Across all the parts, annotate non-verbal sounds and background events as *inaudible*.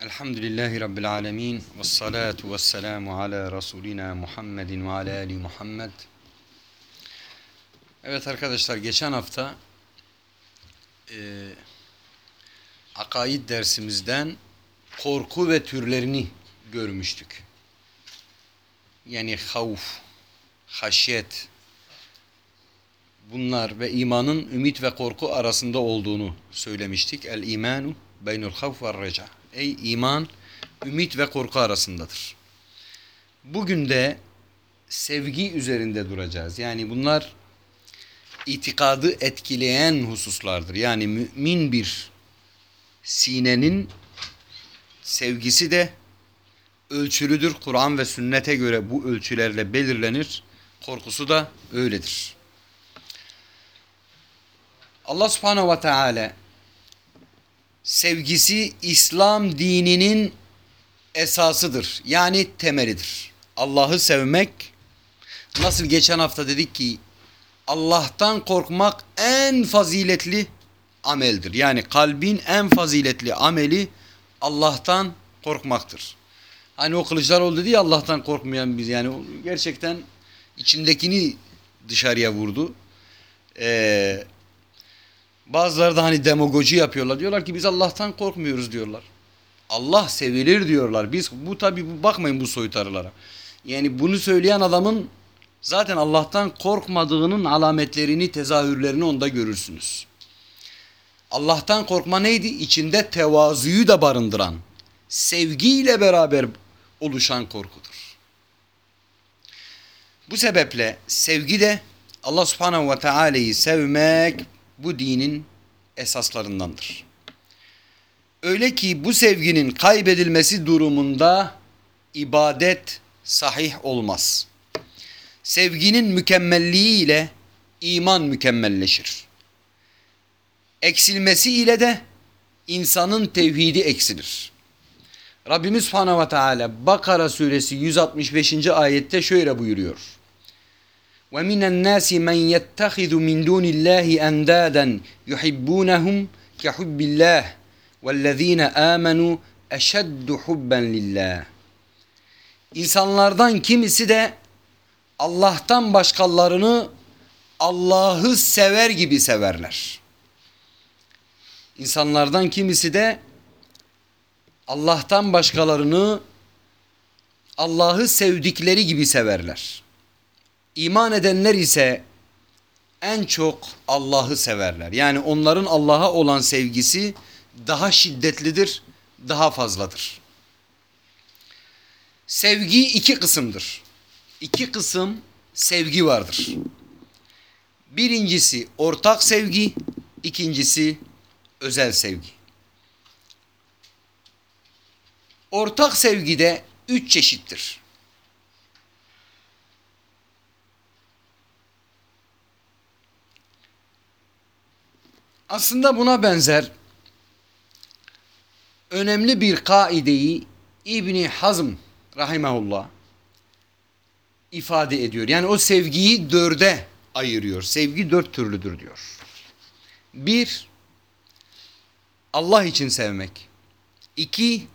Elhamdülillahi Rabbil alemin. Ve salatu ve selamu ala Resulina Muhammedin ve ala Ali Muhammed. Evet arkadaşlar geçen hafta e, akaid dersimizden korku ve türlerini görmüştük. Yani havf, haşyet, bunlar ve imanın ümit ve korku arasında olduğunu söylemiştik. El imanu beynul havf ve reca. Ey iman, ümit ve korku arasındadır. Bugün de sevgi üzerinde duracağız. Yani bunlar itikadı etkileyen hususlardır. Yani mümin bir sinenin sevgisi de ölçülüdür. Kur'an ve sünnete göre bu ölçülerle belirlenir. Korkusu da öyledir. Allah subhanehu ve teala sevgisi İslam dininin esasıdır. Yani temelidir. Allah'ı sevmek nasıl geçen hafta dedik ki Allah'tan korkmak en faziletli ameldir. Yani kalbin en faziletli ameli Allah'tan korkmaktır. Hani o Kılıçdaroğlu dedi ya Allah'tan korkmayan biz yani gerçekten içindekini dışarıya vurdu. Ee, bazıları da hani demagoji yapıyorlar. Diyorlar ki biz Allah'tan korkmuyoruz diyorlar. Allah sevilir diyorlar. Biz bu tabi bakmayın bu soytarılara. Yani bunu söyleyen adamın zaten Allah'tan korkmadığının alametlerini, tezahürlerini onda görürsünüz. Allah'tan korkma neydi? İçinde tevazuyu da barındıran, sevgiyle beraber oluşan korkudur. Bu sebeple sevgi de Allah subhanehu ve teala'yı sevmek bu dinin esaslarındandır. Öyle ki bu sevginin kaybedilmesi durumunda ibadet sahih olmaz. Sevginin mükemmelliği ile iman mükemmelleşir. Eksilmesi ile de insanın tevhidi eksilir. Rabbimiz Subhanahu ve Teala Bakara suresi 165. ayette şöyle buyuruyor. وَمِنَ النَّاسِ مَنْ يَتَّخِذُ مِنْ دُونِ اللّٰهِ أَنْدَادًا يُحِبُّونَهُمْ كَحُبِّ اللّٰهِ وَالَّذ۪ينَ آمَنُوا اَشَدُّ حُبًّا لِلّٰهِ İnsanlardan kimisi de Allah'tan başkalarını Allah'ı sever gibi severler. İnsanlardan kimisi de Allah'tan başkalarını Allah'ı sevdikleri gibi severler. İman edenler ise en çok Allah'ı severler. Yani onların Allah'a olan sevgisi daha şiddetlidir, daha fazladır. Sevgi iki kısımdır. İki kısım sevgi vardır. Birincisi ortak sevgi, ikincisi özel sevgi. Ortak sevgide üç çeşittir. Aslında buna benzer önemli bir kaideyi İbni Hazm rahimahullah ifade ediyor. Yani o sevgiyi dörde ayırıyor. Sevgi dört türlüdür diyor. Bir, Allah için sevmek. İki,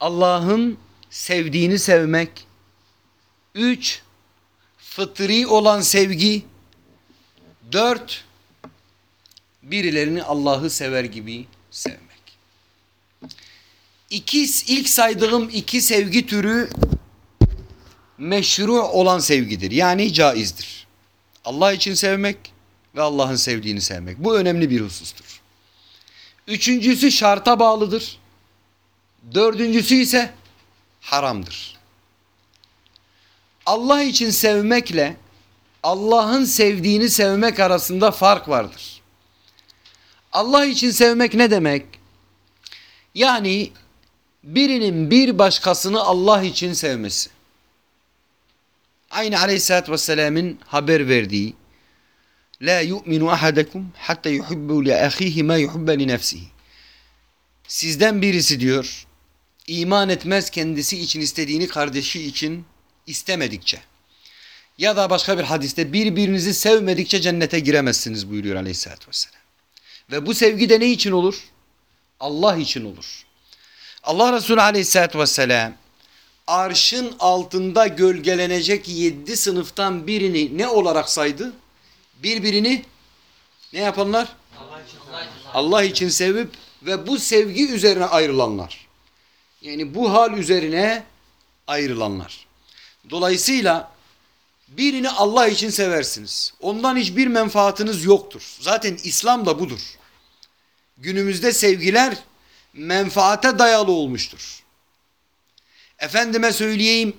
Allah'ın sevdiğini sevmek. Üç, fıtri olan sevgi. Dört, birilerini Allah'ı sever gibi sevmek. İki, ilk saydığım iki sevgi türü meşru olan sevgidir. Yani caizdir. Allah için sevmek ve Allah'ın sevdiğini sevmek. Bu önemli bir husustur. Üçüncüsü şarta bağlıdır. Dördüncüsü ise haramdır. Allah için sevmekle Allah'ın sevdiğini sevmek arasında fark vardır. Allah için sevmek ne demek? Yani birinin bir başkasını Allah için sevmesi. Aynı aleyhissalatü vesselamın haber verdiği La yu'minu ahadekum hatta yuhibbu li ahihi ma yuhibbe li nefsihi. Sizden birisi diyor iman etmez kendisi için istediğini kardeşi için istemedikçe. Ya da başka bir hadiste birbirinizi sevmedikçe cennete giremezsiniz buyuruyor aleyhissalatü vesselam. Ve bu sevgi de ne için olur? Allah için olur. Allah Resulü aleyhissalatü vesselam arşın altında gölgelenecek yedi sınıftan birini ne olarak saydı? Birbirini ne yapanlar? Allah için sevip ve bu sevgi üzerine ayrılanlar. Yani bu hal üzerine ayrılanlar. Dolayısıyla birini Allah için seversiniz. Ondan hiçbir menfaatiniz yoktur. Zaten İslam da budur. Günümüzde sevgiler menfaate dayalı olmuştur. Efendime söyleyeyim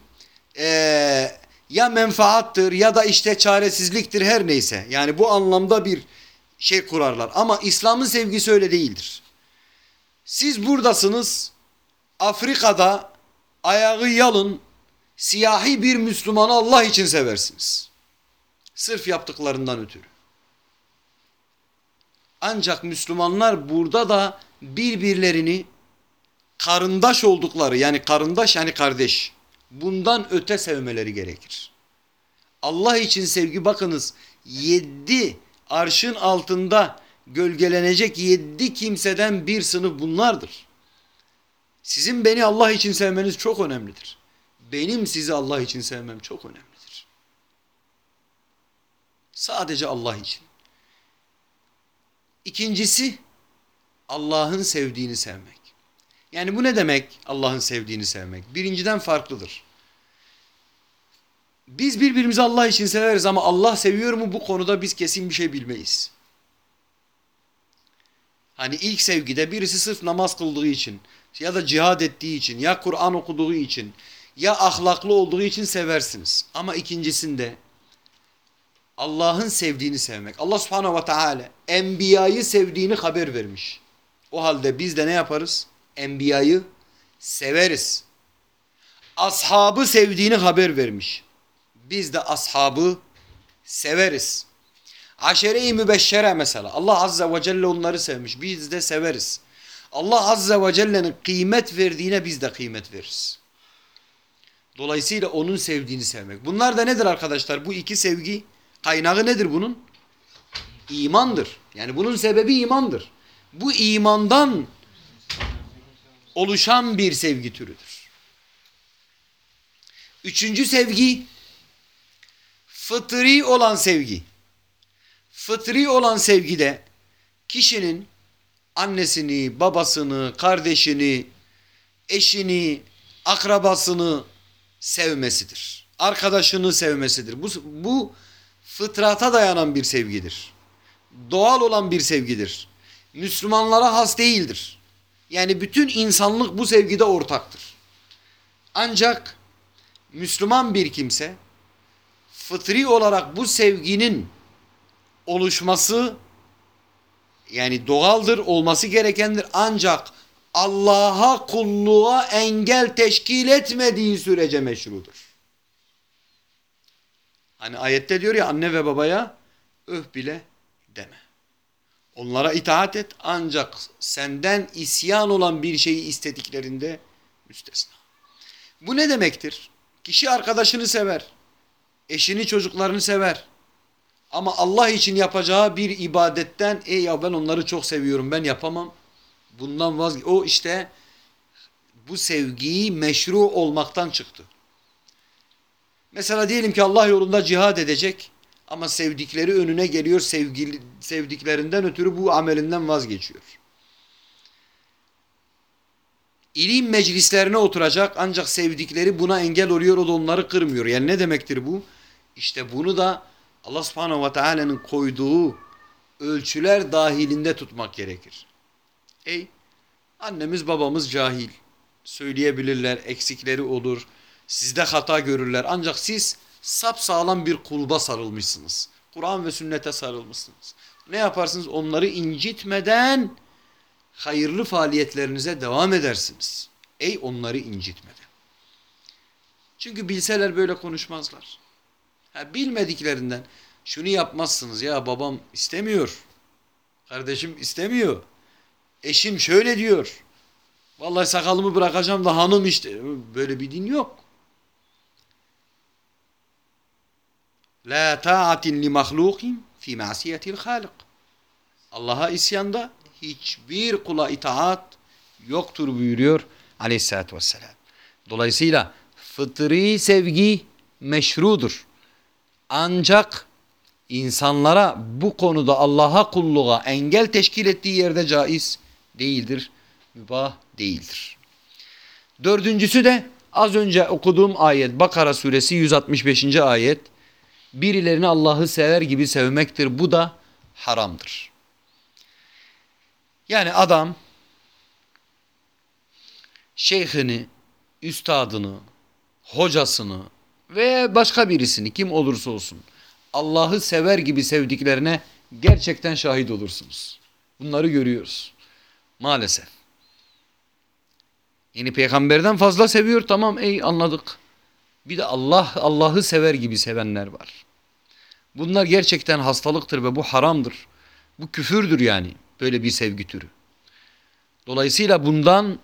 ee, ya menfaattır ya da işte çaresizliktir her neyse. Yani bu anlamda bir şey kurarlar. Ama İslam'ın sevgisi öyle değildir. Siz buradasınız Afrika'da ayağı yalın siyahi bir Müslümanı Allah için seversiniz. Sırf yaptıklarından ötürü. Ancak Müslümanlar burada da birbirlerini karındaş oldukları yani karındaş yani kardeş bundan öte sevmeleri gerekir. Allah için sevgi bakınız yedi arşın altında gölgelenecek yedi kimseden bir sınıf bunlardır. Sizin beni Allah için sevmeniz çok önemlidir. Benim sizi Allah için sevmem çok önemlidir. Sadece Allah için. İkincisi Allah'ın sevdiğini sevmek. Yani bu ne demek Allah'ın sevdiğini sevmek? Birinciden farklıdır. Biz birbirimizi Allah için severiz ama Allah seviyor mu bu konuda biz kesin bir şey bilmeyiz. Hani ilk sevgide birisi sırf namaz kıldığı için ya da cihad ettiği için ya Kur'an okuduğu için ya ahlaklı olduğu için seversiniz. Ama ikincisinde Allah'ın sevdiğini sevmek. Allah subhanehu ve teala enbiyayı sevdiğini haber vermiş. O halde biz de ne yaparız? Enbiyayı severiz. Ashabı sevdiğini haber vermiş. Biz de ashabı severiz. Aşere-i mübeşşere mesela. Allah azze ve celle onları sevmiş. Biz de severiz. Allah azze ve celle'nin kıymet verdiğine biz de kıymet veririz. Dolayısıyla onun sevdiğini sevmek. Bunlar da nedir arkadaşlar? Bu iki sevgi kaynağı nedir bunun? İmandır. Yani bunun sebebi imandır. Bu imandan oluşan bir sevgi türüdür. Üçüncü sevgi fıtri olan sevgi. Fıtri olan sevgide kişinin annesini, babasını, kardeşini, eşini, akrabasını sevmesidir. Arkadaşını sevmesidir. Bu, bu fıtrata dayanan bir sevgidir. Doğal olan bir sevgidir. Müslümanlara has değildir. Yani bütün insanlık bu sevgide ortaktır. Ancak Müslüman bir kimse fıtri olarak bu sevginin oluşması yani doğaldır, olması gerekendir. Ancak Allah'a kulluğa engel teşkil etmediği sürece meşrudur. Hani ayette diyor ya anne ve babaya öf bile deme. Onlara itaat et ancak senden isyan olan bir şeyi istediklerinde müstesna. Bu ne demektir? Kişi arkadaşını sever, eşini çocuklarını sever. Ama Allah için yapacağı bir ibadetten ey ya ben onları çok seviyorum ben yapamam. Bundan vazgeç. O işte bu sevgiyi meşru olmaktan çıktı. Mesela diyelim ki Allah yolunda cihad edecek ama sevdikleri önüne geliyor sevgili, sevdiklerinden ötürü bu amelinden vazgeçiyor. İlim meclislerine oturacak ancak sevdikleri buna engel oluyor o da onları kırmıyor. Yani ne demektir bu? İşte bunu da Allah subhanehu ve teala'nın koyduğu ölçüler dahilinde tutmak gerekir. Ey annemiz babamız cahil. Söyleyebilirler, eksikleri olur. Sizde hata görürler. Ancak siz sapsağlam bir kulba sarılmışsınız. Kur'an ve sünnete sarılmışsınız. Ne yaparsınız? Onları incitmeden hayırlı faaliyetlerinize devam edersiniz. Ey onları incitmeden. Çünkü bilseler böyle konuşmazlar. Ha, bilmediklerinden şunu yapmazsınız ya babam istemiyor. Kardeşim istemiyor. Eşim şöyle diyor. Vallahi sakalımı bırakacağım da hanım işte. Böyle bir din yok. La ta'atin li mahlukin fi masiyetil halik. Allah'a isyanda hiçbir kula itaat yoktur buyuruyor aleyhissalatü vesselam. Dolayısıyla fıtri sevgi meşrudur. Ancak insanlara bu konuda Allah'a kulluğa engel teşkil ettiği yerde caiz değildir, mübah değildir. Dördüncüsü de az önce okuduğum ayet Bakara suresi 165. ayet birilerini Allah'ı sever gibi sevmektir. Bu da haramdır. Yani adam şeyhini, üstadını, hocasını veya başka birisini kim olursa olsun Allah'ı sever gibi sevdiklerine gerçekten şahit olursunuz. Bunları görüyoruz. Maalesef. Yani peygamberden fazla seviyor tamam ey anladık. Bir de Allah Allah'ı sever gibi sevenler var. Bunlar gerçekten hastalıktır ve bu haramdır. Bu küfürdür yani böyle bir sevgi türü. Dolayısıyla bundan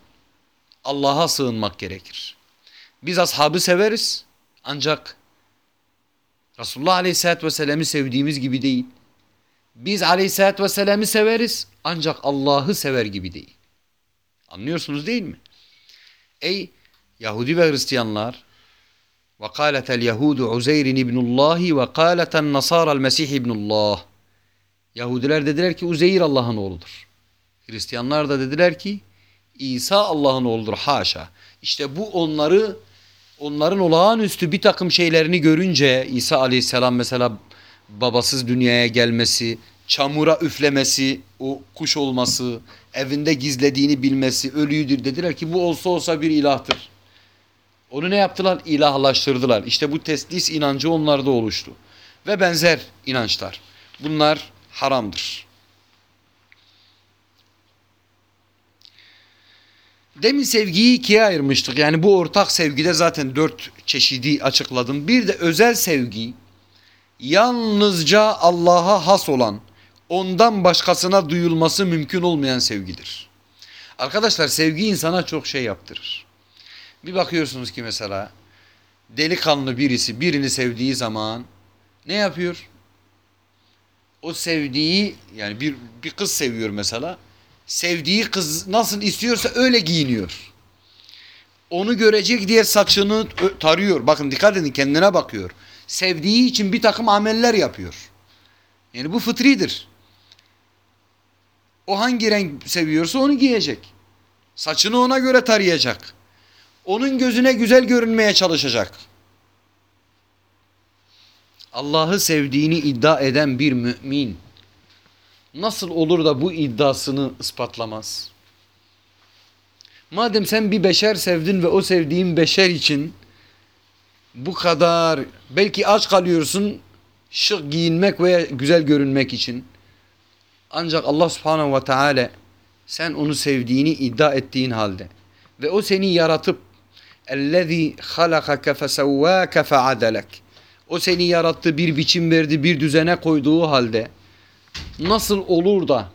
Allah'a sığınmak gerekir. Biz ashabı severiz ancak Resulullah Aleyhisselatü Vesselam'ı sevdiğimiz gibi değil. Biz Aleyhisselatü Vesselam'ı severiz ancak Allah'ı sever gibi değil. Anlıyorsunuz değil mi? Ey Yahudi ve Hristiyanlar ve kâletel Yahudu Uzeyrin ibnullahi ve kâleten Nasara Mesih ibnullah Yahudiler dediler ki Uzeyr Allah'ın oğludur. Hristiyanlar da dediler ki İsa Allah'ın oğludur haşa. İşte bu onları onların olağanüstü bir takım şeylerini görünce İsa aleyhisselam mesela babasız dünyaya gelmesi, çamura üflemesi, o kuş olması, evinde gizlediğini bilmesi, ölüyüdür dediler ki bu olsa olsa bir ilahtır. Onu ne yaptılar? İlahlaştırdılar. İşte bu teslis inancı onlarda oluştu. Ve benzer inançlar. Bunlar haramdır. Demin sevgiyi ikiye ayırmıştık. Yani bu ortak sevgide zaten dört çeşidi açıkladım. Bir de özel sevgi yalnızca Allah'a has olan, ondan başkasına duyulması mümkün olmayan sevgidir. Arkadaşlar sevgi insana çok şey yaptırır. Bir bakıyorsunuz ki mesela delikanlı birisi birini sevdiği zaman ne yapıyor? O sevdiği yani bir, bir kız seviyor mesela. Sevdiği kız nasıl istiyorsa öyle giyiniyor. Onu görecek diye saçını tarıyor. Bakın dikkat edin kendine bakıyor. Sevdiği için bir takım ameller yapıyor. Yani bu fıtridir. O hangi renk seviyorsa onu giyecek. Saçını ona göre tarayacak. Onun gözüne güzel görünmeye çalışacak. Allah'ı sevdiğini iddia eden bir mümin nasıl olur da bu iddiasını ispatlamaz? Madem sen bir beşer sevdin ve o sevdiğin beşer için bu kadar belki aç kalıyorsun şık giyinmek veya güzel görünmek için. Ancak Allah subhanahu ve teala sen onu sevdiğini iddia ettiğin halde ve o seni yaratıp اَلَّذ۪ي خَلَقَكَ فَسَوَّاكَ فَعَدَلَكَ O seni yarattı, bir biçim verdi, bir düzene koyduğu halde nasıl olur da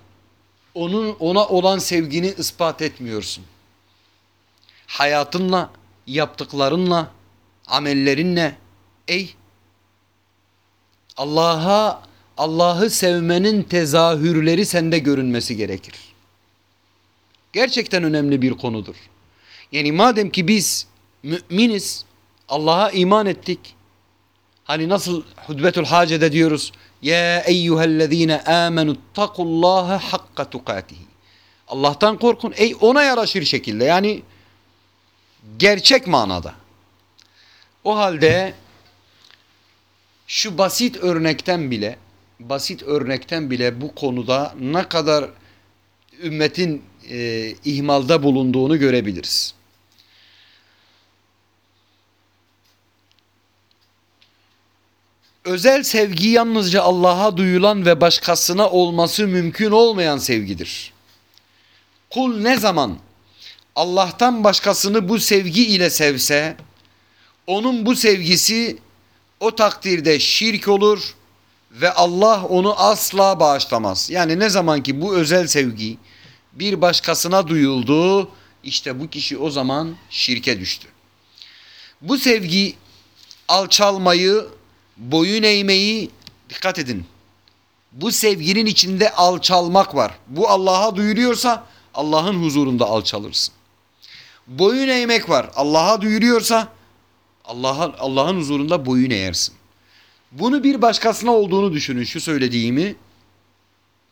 onun ona olan sevgini ispat etmiyorsun? Hayatınla, yaptıklarınla, amellerinle ey Allah'a Allah'ı sevmenin tezahürleri sende görünmesi gerekir. Gerçekten önemli bir konudur. Yani madem ki biz müminiz, Allah'a iman ettik. Hani nasıl Hudbetul Hace'de diyoruz. Ya eyyühellezine amenu takullaha hakka tukatihi. Allah'tan korkun. Ey ona yaraşır şekilde. Yani gerçek manada. O halde şu basit örnekten bile basit örnekten bile bu konuda ne kadar ümmetin e, ihmalda bulunduğunu görebiliriz. Özel sevgi yalnızca Allah'a duyulan ve başkasına olması mümkün olmayan sevgidir. Kul ne zaman Allah'tan başkasını bu sevgi ile sevse, onun bu sevgisi o takdirde şirk olur ve Allah onu asla bağışlamaz. Yani ne zaman ki bu özel sevgi bir başkasına duyuldu, işte bu kişi o zaman şirke düştü. Bu sevgi alçalmayı, boyun eğmeyi dikkat edin. Bu sevginin içinde alçalmak var. Bu Allah'a duyuruyorsa Allah'ın huzurunda alçalırsın. Boyun eğmek var. Allah'a duyuruyorsa Allah'a Allah'ın huzurunda boyun eğersin. Bunu bir başkasına olduğunu düşünün şu söylediğimi,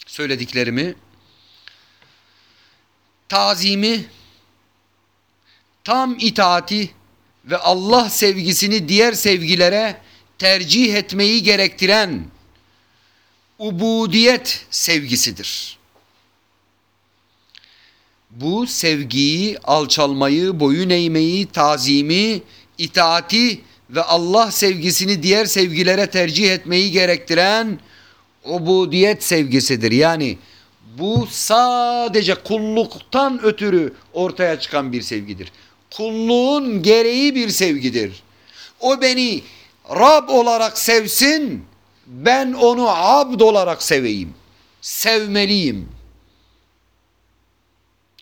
söylediklerimi. Tazimi, tam itaati ve Allah sevgisini diğer sevgilere tercih etmeyi gerektiren ubudiyet sevgisidir. Bu sevgiyi, alçalmayı, boyun eğmeyi, tazimi, itaati ve Allah sevgisini diğer sevgilere tercih etmeyi gerektiren ubudiyet sevgisidir. Yani bu sadece kulluktan ötürü ortaya çıkan bir sevgidir. Kulluğun gereği bir sevgidir. O beni Rab olarak sevsin, ben onu abd olarak seveyim. Sevmeliyim.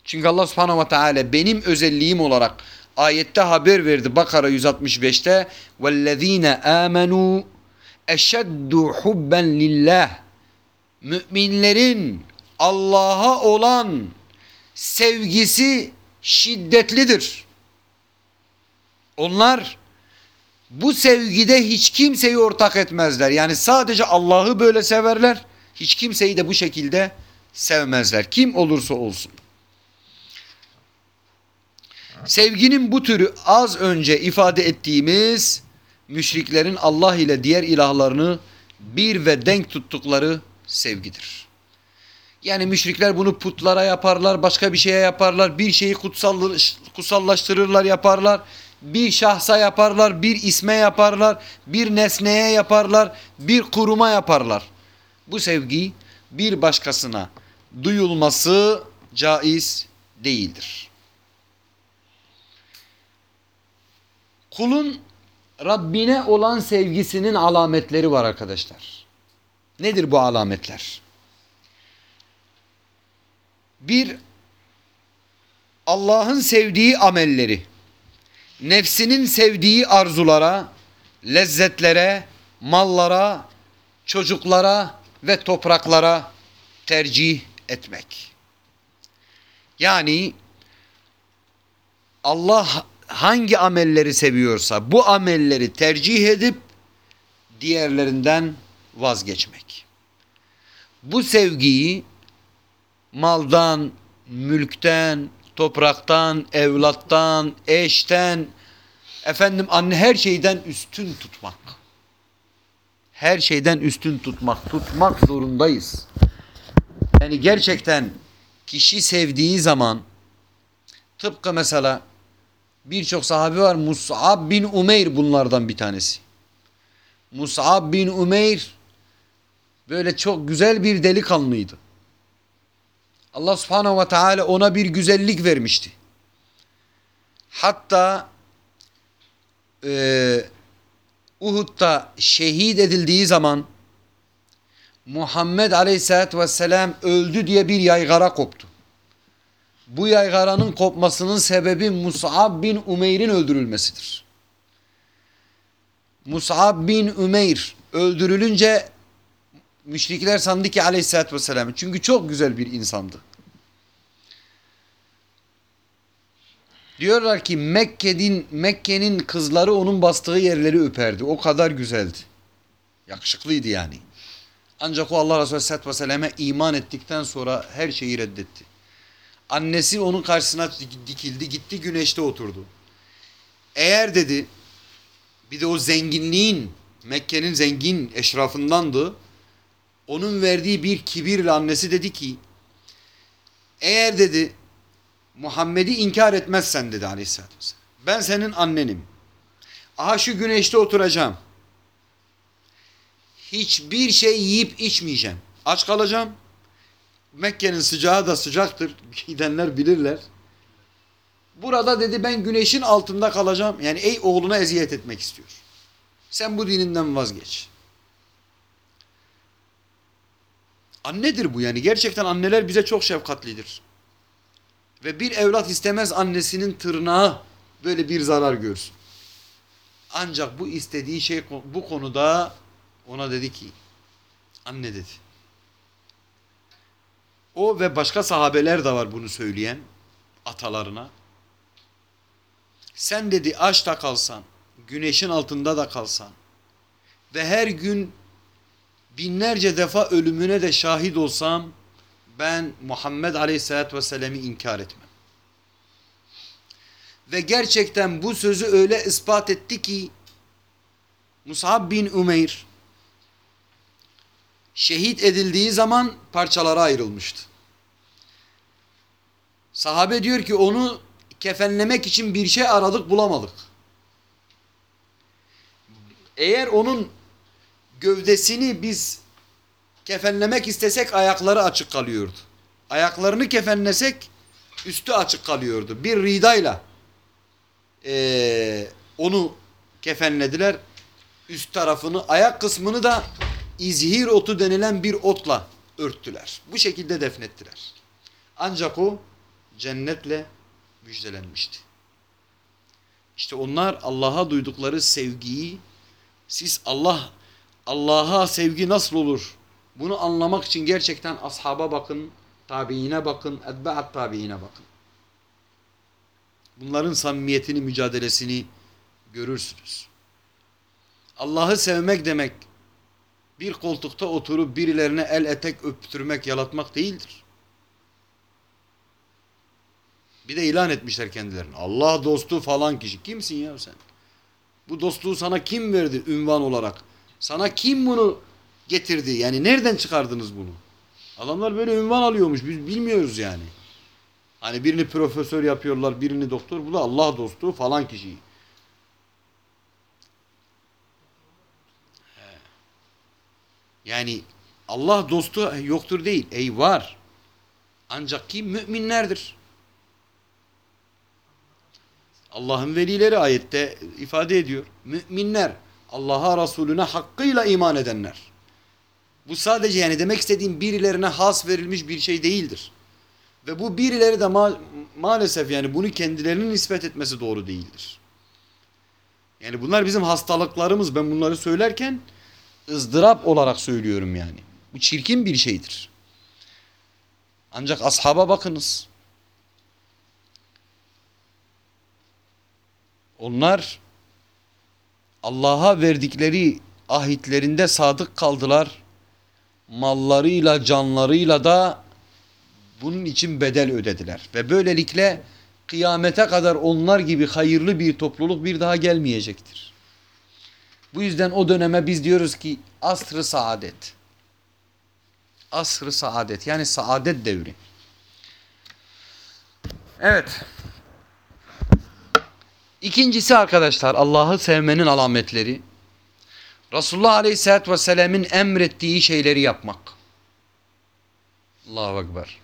Çünkü Allah subhanahu ve teala benim özelliğim olarak ayette haber verdi Bakara 165'te وَالَّذ۪ينَ آمَنُوا اَشَدُّ حُبًّا لِلّٰهِ Müminlerin Allah'a olan sevgisi şiddetlidir. Onlar bu sevgide hiç kimseyi ortak etmezler. Yani sadece Allah'ı böyle severler. Hiç kimseyi de bu şekilde sevmezler. Kim olursa olsun. Sevginin bu türü az önce ifade ettiğimiz müşriklerin Allah ile diğer ilahlarını bir ve denk tuttukları sevgidir. Yani müşrikler bunu putlara yaparlar, başka bir şeye yaparlar, bir şeyi kutsal, kutsallaştırırlar, yaparlar. Bir şahsa yaparlar, bir isme yaparlar, bir nesneye yaparlar, bir kuruma yaparlar. Bu sevgi bir başkasına duyulması caiz değildir. Kulun Rabbine olan sevgisinin alametleri var arkadaşlar. Nedir bu alametler? Bir, Allah'ın sevdiği amelleri, nefsinin sevdiği arzulara, lezzetlere, mallara, çocuklara ve topraklara tercih etmek. Yani Allah hangi amelleri seviyorsa bu amelleri tercih edip diğerlerinden vazgeçmek. Bu sevgiyi maldan, mülkten, topraktan, evlattan, eşten, efendim anne her şeyden üstün tutmak. Her şeyden üstün tutmak, tutmak zorundayız. Yani gerçekten kişi sevdiği zaman tıpkı mesela birçok sahabe var. Mus'ab bin Umeyr bunlardan bir tanesi. Mus'ab bin Umeyr böyle çok güzel bir delikanlıydı. Allah subhanehu ve teala ona bir güzellik vermişti. Hatta e, Uhud'da şehit edildiği zaman Muhammed aleyhissalatü vesselam öldü diye bir yaygara koptu. Bu yaygaranın kopmasının sebebi Mus'ab bin Umeyr'in öldürülmesidir. Mus'ab bin Umeyr öldürülünce müşrikler sandı ki aleyhissalatü vesselam. Çünkü çok güzel bir insandı. Diyorlar ki Mekke'nin Mekke'nin kızları onun bastığı yerleri öperdi. O kadar güzeldi. Yakışıklıydı yani. Ancak o Allah Resulü Aleyhisselatü Vesselam'a iman ettikten sonra her şeyi reddetti. Annesi onun karşısına dikildi gitti güneşte oturdu. Eğer dedi bir de o zenginliğin Mekke'nin zengin eşrafındandı. Onun verdiği bir kibirle annesi dedi ki eğer dedi Muhammed'i inkar etmezsen dedi aleyhissalatü vesselam. Ben senin annenim. Aha şu güneşte oturacağım. Hiçbir şey yiyip içmeyeceğim. Aç kalacağım. Mekke'nin sıcağı da sıcaktır. *laughs* Gidenler bilirler. Burada dedi ben güneşin altında kalacağım. Yani ey oğluna eziyet etmek istiyor. Sen bu dininden vazgeç. Annedir bu yani. Gerçekten anneler bize çok şefkatlidir. Ve bir evlat istemez annesinin tırnağı böyle bir zarar görsün. Ancak bu istediği şey bu konuda ona dedi ki anne dedi O ve başka sahabeler de var bunu söyleyen atalarına. Sen dedi aç da kalsan, güneşin altında da kalsan ve her gün binlerce defa ölümüne de şahit olsam ben Muhammed Aleyhisselatü Vesselam'ı inkar etmem. Ve gerçekten bu sözü öyle ispat etti ki Musab bin Umeyr şehit edildiği zaman parçalara ayrılmıştı. Sahabe diyor ki onu kefenlemek için bir şey aradık bulamadık. Eğer onun gövdesini biz kefenlemek istesek ayakları açık kalıyordu. Ayaklarını kefenlesek üstü açık kalıyordu. Bir ridayla ee, onu kefenlediler. Üst tarafını, ayak kısmını da izhir otu denilen bir otla örttüler. Bu şekilde defnettiler. Ancak o cennetle müjdelenmişti. İşte onlar Allah'a duydukları sevgiyi siz Allah Allah'a sevgi nasıl olur? Bunu anlamak için gerçekten ashaba bakın, tabiine bakın, etba'at tabiine bakın. Bunların samimiyetini, mücadelesini görürsünüz. Allah'ı sevmek demek bir koltukta oturup birilerine el etek öptürmek, yalatmak değildir. Bir de ilan etmişler kendilerini. Allah dostu falan kişi. Kimsin ya sen? Bu dostluğu sana kim verdi ünvan olarak? Sana kim bunu getirdi? Yani nereden çıkardınız bunu? Adamlar böyle ünvan alıyormuş. Biz bilmiyoruz yani. Hani birini profesör yapıyorlar, birini doktor. Bu da Allah dostu falan kişi. Yani Allah dostu yoktur değil. Ey var. Ancak kim? Müminlerdir. Allah'ın velileri ayette ifade ediyor. Müminler, Allah'a Resulüne hakkıyla iman edenler. Bu sadece yani demek istediğim birilerine has verilmiş bir şey değildir. Ve bu birileri de ma maalesef yani bunu kendilerinin nispet etmesi doğru değildir. Yani bunlar bizim hastalıklarımız. Ben bunları söylerken ızdırap olarak söylüyorum yani. Bu çirkin bir şeydir. Ancak ashaba bakınız. Onlar Allah'a verdikleri ahitlerinde sadık kaldılar. Mallarıyla, canlarıyla da bunun için bedel ödediler. Ve böylelikle kıyamete kadar onlar gibi hayırlı bir topluluk bir daha gelmeyecektir. Bu yüzden o döneme biz diyoruz ki asr-ı saadet. Asr-ı saadet yani saadet devri. Evet. İkincisi arkadaşlar Allah'ı sevmenin alametleri. Resulullah Aleyhisselatü Vesselam'ın emrettiği şeyleri yapmak. Allahu Ekber.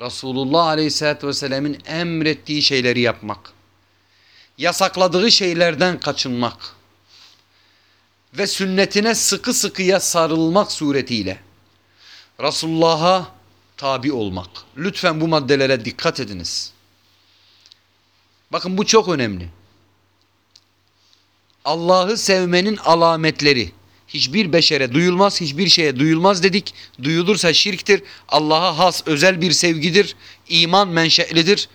Resulullah Aleyhisselatü Vesselam'ın emrettiği şeyleri yapmak. Yasakladığı şeylerden kaçınmak. Ve sünnetine sıkı sıkıya sarılmak suretiyle. Resulullah'a tabi olmak. Lütfen bu maddelere dikkat ediniz. Bakın bu çok önemli. Allah'ı sevmenin alametleri. Hiçbir beşere duyulmaz, hiçbir şeye duyulmaz dedik. Duyulursa şirktir. Allah'a has özel bir sevgidir. İman menşelidir.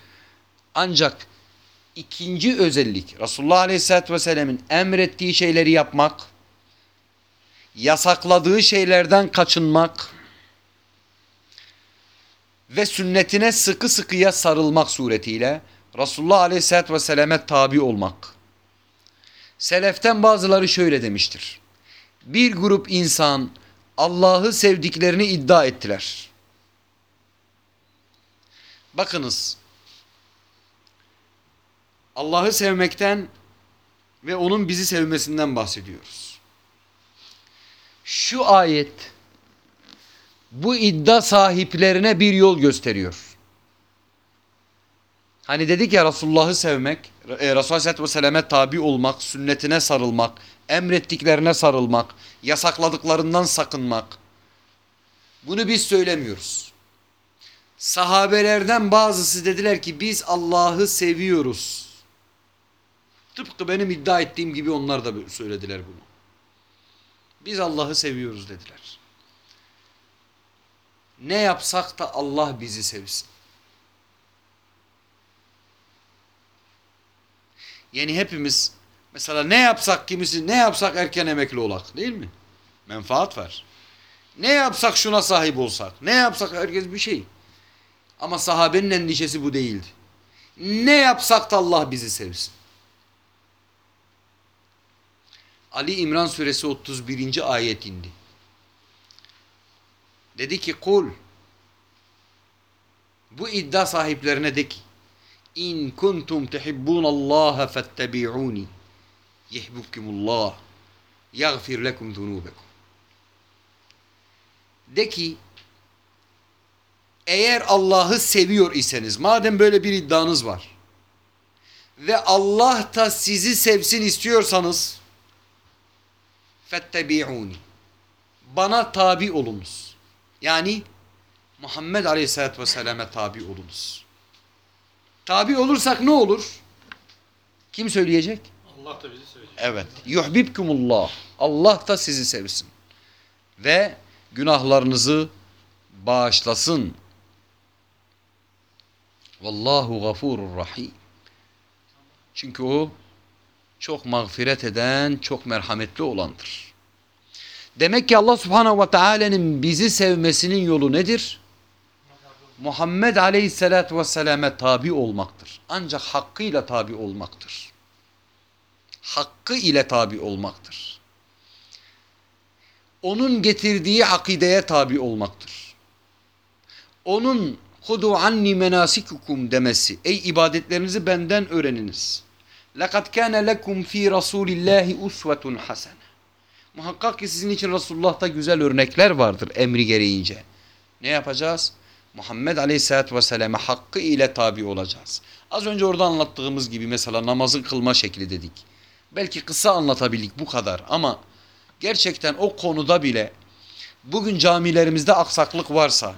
Ancak ikinci özellik Resulullah Aleyhisselatü Vesselam'ın emrettiği şeyleri yapmak, yasakladığı şeylerden kaçınmak ve sünnetine sıkı sıkıya sarılmak suretiyle Resulullah Aleyhisselatü Vesselam'e tabi olmak. Seleften bazıları şöyle demiştir. Bir grup insan Allah'ı sevdiklerini iddia ettiler. Bakınız. Allah'ı sevmekten ve onun bizi sevmesinden bahsediyoruz. Şu ayet bu iddia sahiplerine bir yol gösteriyor. Hani dedik ya Resulullah'ı sevmek, e, Resulullah Aleyhisselatü Vesselam'e tabi olmak, sünnetine sarılmak, emrettiklerine sarılmak, yasakladıklarından sakınmak. Bunu biz söylemiyoruz. Sahabelerden bazısı dediler ki biz Allah'ı seviyoruz. Tıpkı benim iddia ettiğim gibi onlar da söylediler bunu. Biz Allah'ı seviyoruz dediler. Ne yapsak da Allah bizi sevsin. Yani hepimiz mesela ne yapsak kimisi ne yapsak erken emekli olak değil mi? Menfaat var. Ne yapsak şuna sahip olsak. Ne yapsak herkes bir şey. Ama sahabenin endişesi bu değildi. Ne yapsak da Allah bizi sevsin. Ali İmran suresi 31. ayet indi. Dedi ki kul bu iddia sahiplerine de ki İn kuntum tuhibbunallaha fettebi'uni yehbubkumullah yaghfir lekum zunubekum. De ki eğer Allah'ı seviyor iseniz madem böyle bir iddianız var ve Allah da sizi sevsin istiyorsanız fettebi'uni bana tabi olunuz. Yani Muhammed Aleyhisselatü Vesselam'e tabi olunuz. Tabi olursak ne olur? Kim söyleyecek? Allah da bizi söyleyecek. Evet. Yuhbibkumullah. Allah da sizi sevsin. Ve günahlarınızı bağışlasın. Vallahu gafurur rahim. Çünkü o çok mağfiret eden, çok merhametli olandır. Demek ki Allah subhanahu ve teala'nın bizi sevmesinin yolu nedir? Muhammed aleyhissalatü vesselam'e tabi olmaktır. Ancak hakkıyla tabi olmaktır. Hakkı ile tabi olmaktır. Onun getirdiği akideye tabi olmaktır. Onun hudu anni menasikukum demesi. Ey ibadetlerinizi benden öğreniniz. لَقَدْ كَانَ لَكُمْ ف۪ي رَسُولِ اللّٰهِ اُسْوَةٌ حَسَنَةٌ Muhakkak ki sizin için Resulullah'ta güzel örnekler vardır emri gereğince. Ne yapacağız? Muhammed Aleyhisselatü Vesselam'a hakkı ile tabi olacağız. Az önce orada anlattığımız gibi mesela namazın kılma şekli dedik. Belki kısa anlatabildik bu kadar ama gerçekten o konuda bile bugün camilerimizde aksaklık varsa,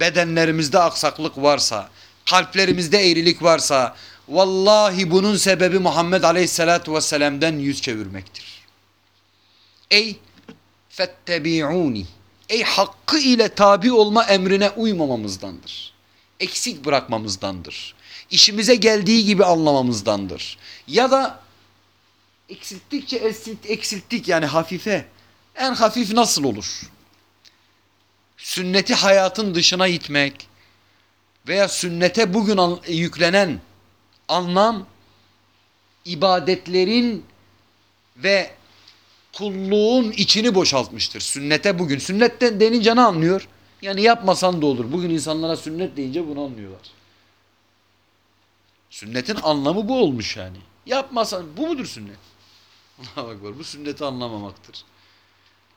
bedenlerimizde aksaklık varsa, kalplerimizde eğrilik varsa vallahi bunun sebebi Muhammed Aleyhisselatü Vesselam'dan yüz çevirmektir. Ey fettebi'uni Ey hakkı ile tabi olma emrine uymamamızdandır. Eksik bırakmamızdandır. İşimize geldiği gibi anlamamızdandır. Ya da eksilttikçe eksilt, eksilttik yani hafife. En hafif nasıl olur? Sünneti hayatın dışına itmek veya sünnete bugün an, yüklenen anlam ibadetlerin ve kulluğun içini boşaltmıştır. Sünnete bugün. Sünnetten denince ne anlıyor? Yani yapmasan da olur. Bugün insanlara sünnet deyince bunu anlıyorlar. Sünnetin anlamı bu olmuş yani. Yapmasan bu mudur sünnet? *laughs* Allah bak bu sünneti anlamamaktır.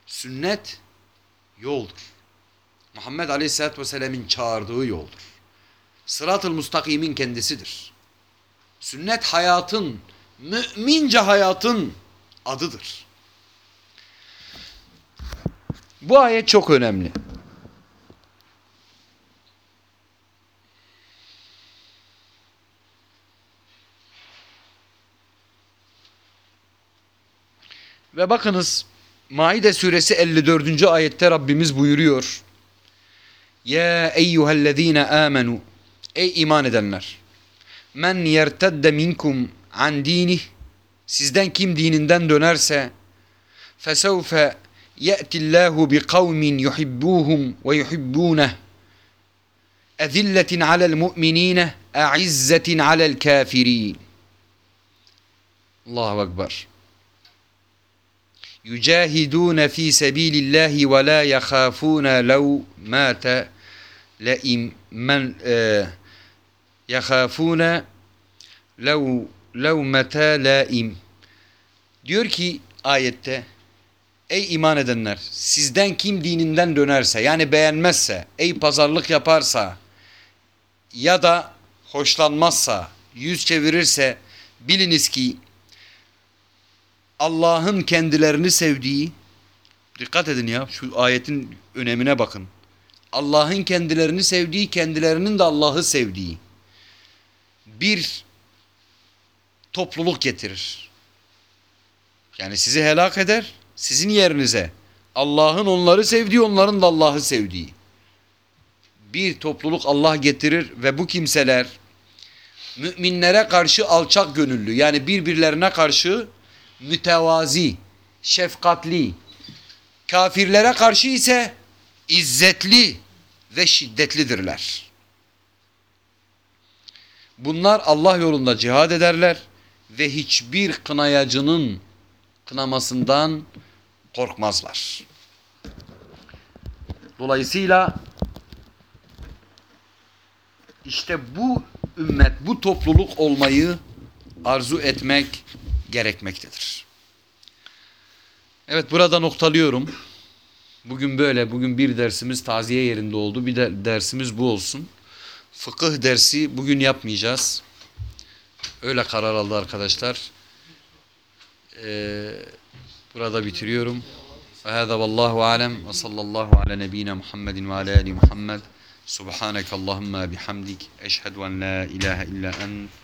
Sünnet yoldur. Muhammed Aleyhisselatü Vesselam'ın çağırdığı yoldur. Sırat-ı müstakimin kendisidir. Sünnet hayatın, mümince hayatın adıdır. Bu ayet çok önemli. Ve bakınız Maide suresi 54. ayette Rabbimiz buyuruyor. Ya eyyühellezine amenu Ey iman edenler Men yertedde minkum an dinih Sizden kim dininden dönerse fesevfe يأتي الله بقوم يحبوهم ويحبونه. أذلة على المؤمنين أعزة على الكافرين. الله أكبر. يجاهدون في سبيل الله ولا يخافون لو مات لئم من آه يخافون لو لو متى لائم diyor ki ayette Ey iman edenler sizden kim dininden dönerse yani beğenmezse, ey pazarlık yaparsa ya da hoşlanmazsa, yüz çevirirse biliniz ki Allah'ın kendilerini sevdiği dikkat edin ya şu ayetin önemine bakın. Allah'ın kendilerini sevdiği, kendilerinin de Allah'ı sevdiği bir topluluk getirir. Yani sizi helak eder sizin yerinize Allah'ın onları sevdiği, onların da Allah'ı sevdiği bir topluluk Allah getirir ve bu kimseler müminlere karşı alçak gönüllü yani birbirlerine karşı mütevazi, şefkatli, kafirlere karşı ise izzetli ve şiddetlidirler. Bunlar Allah yolunda cihad ederler ve hiçbir kınayacının kınamasından korkmazlar. Dolayısıyla işte bu ümmet, bu topluluk olmayı arzu etmek gerekmektedir. Evet burada noktalıyorum. Bugün böyle, bugün bir dersimiz taziye yerinde oldu. Bir de dersimiz bu olsun. Fıkıh dersi bugün yapmayacağız. Öyle karar aldı arkadaşlar. Ee, burada bitiriyorum. Hâzâ vallahu alem ve sallallahu ala nebine Muhammedin ve ala ali Muhammed. Subhaneke Allahümme bihamdik. Eşhedü en la ilahe illa ent.